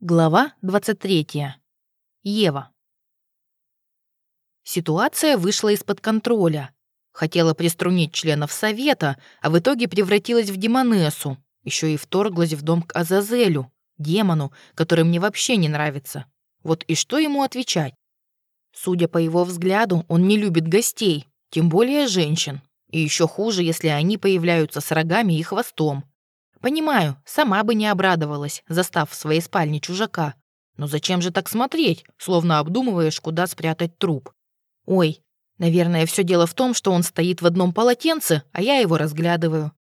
Глава 23. Ева. Ситуация вышла из-под контроля. Хотела приструнить членов совета, а в итоге превратилась в демонессу. Еще и вторглась в дом к Азазелю, демону, который мне вообще не нравится. Вот и что ему отвечать? Судя по его взгляду, он не любит гостей, тем более женщин. И еще хуже, если они появляются с рогами и хвостом. Понимаю, сама бы не обрадовалась, застав в своей спальне чужака. Но зачем же так смотреть, словно обдумываешь, куда спрятать труп? Ой, наверное, все дело в том, что он стоит в одном полотенце, а я его разглядываю.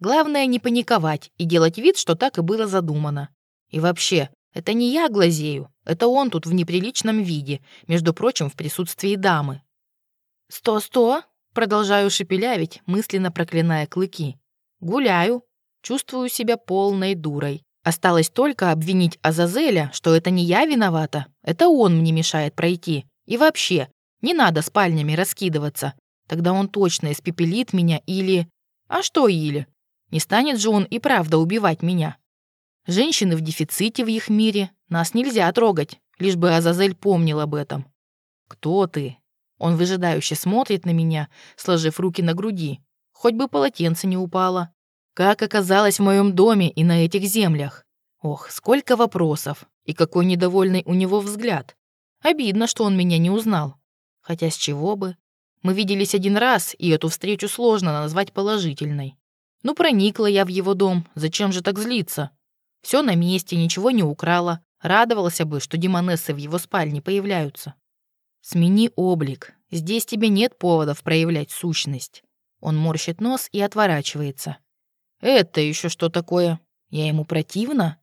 Главное не паниковать и делать вид, что так и было задумано. И вообще, это не я глазею, это он тут в неприличном виде, между прочим, в присутствии дамы. «Сто-сто!» — продолжаю шепелявить, мысленно проклиная клыки. «Гуляю, Чувствую себя полной дурой. Осталось только обвинить Азазеля, что это не я виновата, это он мне мешает пройти. И вообще, не надо спальнями раскидываться. Тогда он точно испепелит меня или... А что или? Не станет же он и правда убивать меня. Женщины в дефиците в их мире, нас нельзя трогать, лишь бы Азазель помнил об этом. «Кто ты?» Он выжидающе смотрит на меня, сложив руки на груди. Хоть бы полотенце не упало. Как оказалось в моем доме и на этих землях? Ох, сколько вопросов. И какой недовольный у него взгляд. Обидно, что он меня не узнал. Хотя с чего бы? Мы виделись один раз, и эту встречу сложно назвать положительной. Ну, проникла я в его дом, зачем же так злиться? Все на месте, ничего не украла. Радовался бы, что демонессы в его спальне появляются. Смени облик. Здесь тебе нет поводов проявлять сущность. Он морщит нос и отворачивается. «Это еще что такое? Я ему противна?»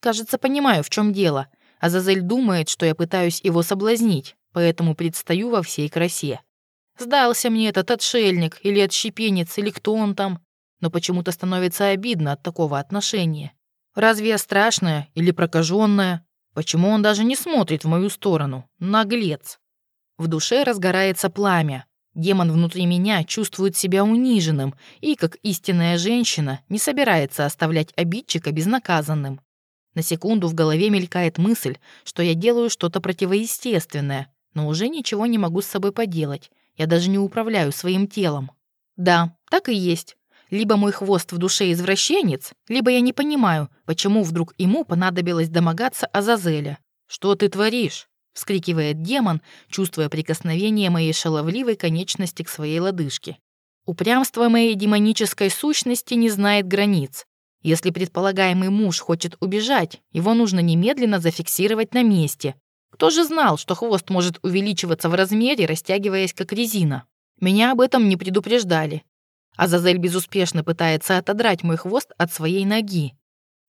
«Кажется, понимаю, в чем дело. Азазель думает, что я пытаюсь его соблазнить, поэтому предстаю во всей красе. Сдался мне этот отшельник или отщепенец, или кто он там, но почему-то становится обидно от такого отношения. Разве я страшная или прокаженная? Почему он даже не смотрит в мою сторону? Наглец!» В душе разгорается пламя, Демон внутри меня чувствует себя униженным и, как истинная женщина, не собирается оставлять обидчика безнаказанным. На секунду в голове мелькает мысль, что я делаю что-то противоестественное, но уже ничего не могу с собой поделать. Я даже не управляю своим телом. Да, так и есть. Либо мой хвост в душе извращенец, либо я не понимаю, почему вдруг ему понадобилось домогаться Азазеля. Что ты творишь? Вскрикивает демон, чувствуя прикосновение моей шаловливой конечности к своей лодыжке. Упрямство моей демонической сущности не знает границ. Если предполагаемый муж хочет убежать, его нужно немедленно зафиксировать на месте. Кто же знал, что хвост может увеличиваться в размере, растягиваясь как резина? Меня об этом не предупреждали. Азазель безуспешно пытается отодрать мой хвост от своей ноги.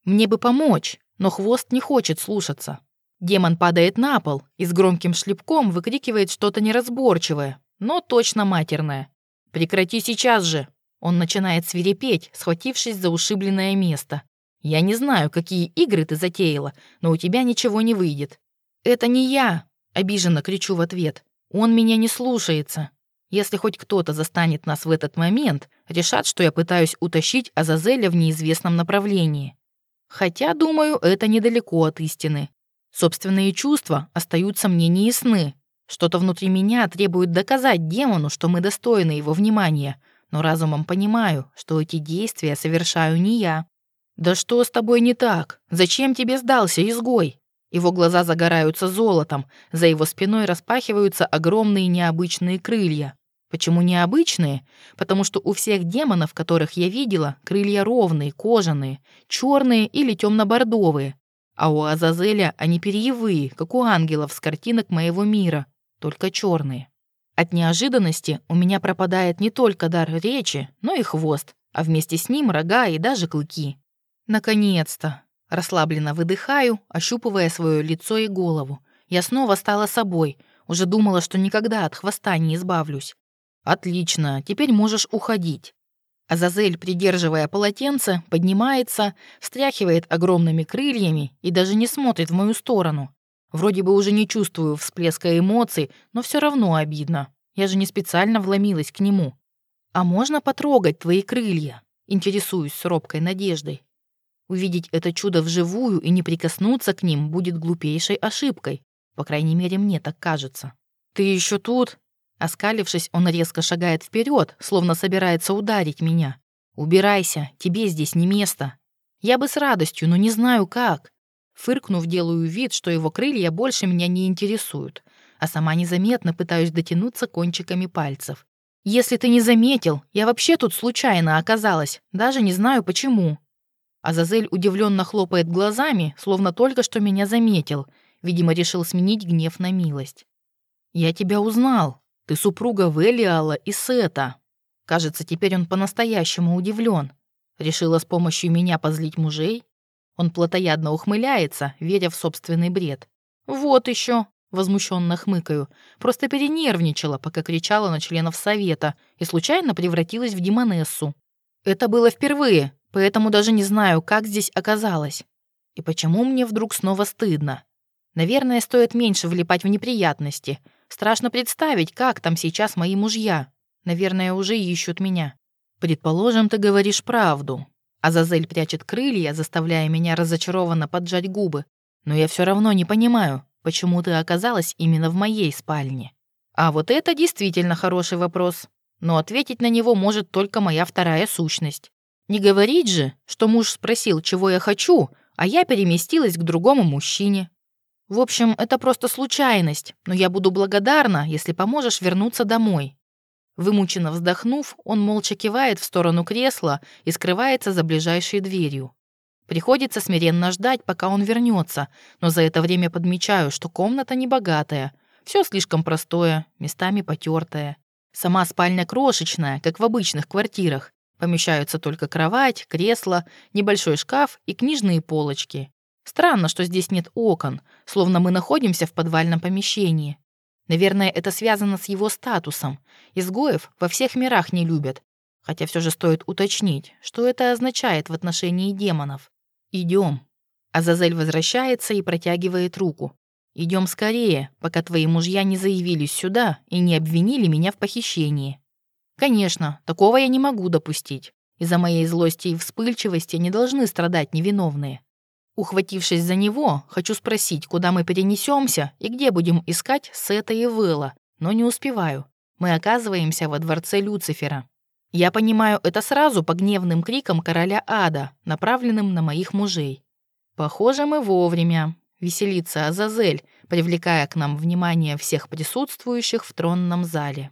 Мне бы помочь, но хвост не хочет слушаться. Демон падает на пол и с громким шлепком выкрикивает что-то неразборчивое, но точно матерное. «Прекрати сейчас же!» Он начинает свирепеть, схватившись за ушибленное место. «Я не знаю, какие игры ты затеяла, но у тебя ничего не выйдет». «Это не я!» — обиженно кричу в ответ. «Он меня не слушается. Если хоть кто-то застанет нас в этот момент, решат, что я пытаюсь утащить Азазеля в неизвестном направлении. Хотя, думаю, это недалеко от истины. Собственные чувства остаются мне неясны. Что-то внутри меня требует доказать демону, что мы достойны его внимания, но разумом понимаю, что эти действия совершаю не я. «Да что с тобой не так? Зачем тебе сдался изгой?» Его глаза загораются золотом, за его спиной распахиваются огромные необычные крылья. Почему необычные? Потому что у всех демонов, которых я видела, крылья ровные, кожаные, черные или темно-бордовые, а у Азазеля они перьевые, как у ангелов с картинок моего мира, только черные. От неожиданности у меня пропадает не только дар речи, но и хвост, а вместе с ним рога и даже клыки. Наконец-то! Расслабленно выдыхаю, ощупывая свое лицо и голову. Я снова стала собой, уже думала, что никогда от хвоста не избавлюсь. Отлично, теперь можешь уходить. Азазель, придерживая полотенце, поднимается, встряхивает огромными крыльями и даже не смотрит в мою сторону. Вроде бы уже не чувствую всплеска эмоций, но все равно обидно. Я же не специально вломилась к нему. «А можно потрогать твои крылья?» Интересуюсь с робкой надеждой. Увидеть это чудо вживую и не прикоснуться к ним будет глупейшей ошибкой. По крайней мере, мне так кажется. «Ты еще тут?» Оскалившись, он резко шагает вперед, словно собирается ударить меня. «Убирайся, тебе здесь не место». Я бы с радостью, но не знаю как. Фыркнув, делаю вид, что его крылья больше меня не интересуют, а сама незаметно пытаюсь дотянуться кончиками пальцев. «Если ты не заметил, я вообще тут случайно оказалась, даже не знаю почему». Азазель удивленно хлопает глазами, словно только что меня заметил, видимо, решил сменить гнев на милость. «Я тебя узнал. Ты супруга Велиала и Сета». Кажется, теперь он по-настоящему удивлен. Решила с помощью меня позлить мужей? Он плотоядно ухмыляется, веря в собственный бред. «Вот еще, возмущенно хмыкаю. Просто перенервничала, пока кричала на членов совета и случайно превратилась в демонессу. Это было впервые, поэтому даже не знаю, как здесь оказалось. И почему мне вдруг снова стыдно? Наверное, стоит меньше влипать в неприятности. Страшно представить, как там сейчас мои мужья. Наверное, уже ищут меня. «Предположим, ты говоришь правду». Азазель прячет крылья, заставляя меня разочарованно поджать губы. Но я все равно не понимаю, почему ты оказалась именно в моей спальне. А вот это действительно хороший вопрос. Но ответить на него может только моя вторая сущность. Не говорить же, что муж спросил, чего я хочу, а я переместилась к другому мужчине. В общем, это просто случайность, но я буду благодарна, если поможешь вернуться домой. Вымученно вздохнув, он молча кивает в сторону кресла и скрывается за ближайшей дверью. Приходится смиренно ждать, пока он вернется, но за это время подмечаю, что комната небогатая. Все слишком простое, местами потертое. Сама спальня крошечная, как в обычных квартирах. Помещаются только кровать, кресло, небольшой шкаф и книжные полочки. Странно, что здесь нет окон, словно мы находимся в подвальном помещении. Наверное, это связано с его статусом. Изгоев во всех мирах не любят. Хотя все же стоит уточнить, что это означает в отношении демонов. Идем. Азазель возвращается и протягивает руку. Идем скорее, пока твои мужья не заявились сюда и не обвинили меня в похищении. Конечно, такого я не могу допустить. Из-за моей злости и вспыльчивости не должны страдать невиновные. Ухватившись за него, хочу спросить, куда мы перенесемся и где будем искать Сета и Вэлла, но не успеваю. Мы оказываемся во дворце Люцифера. Я понимаю это сразу по гневным крикам короля ада, направленным на моих мужей. Похоже, мы вовремя. Веселится Азазель, привлекая к нам внимание всех присутствующих в тронном зале.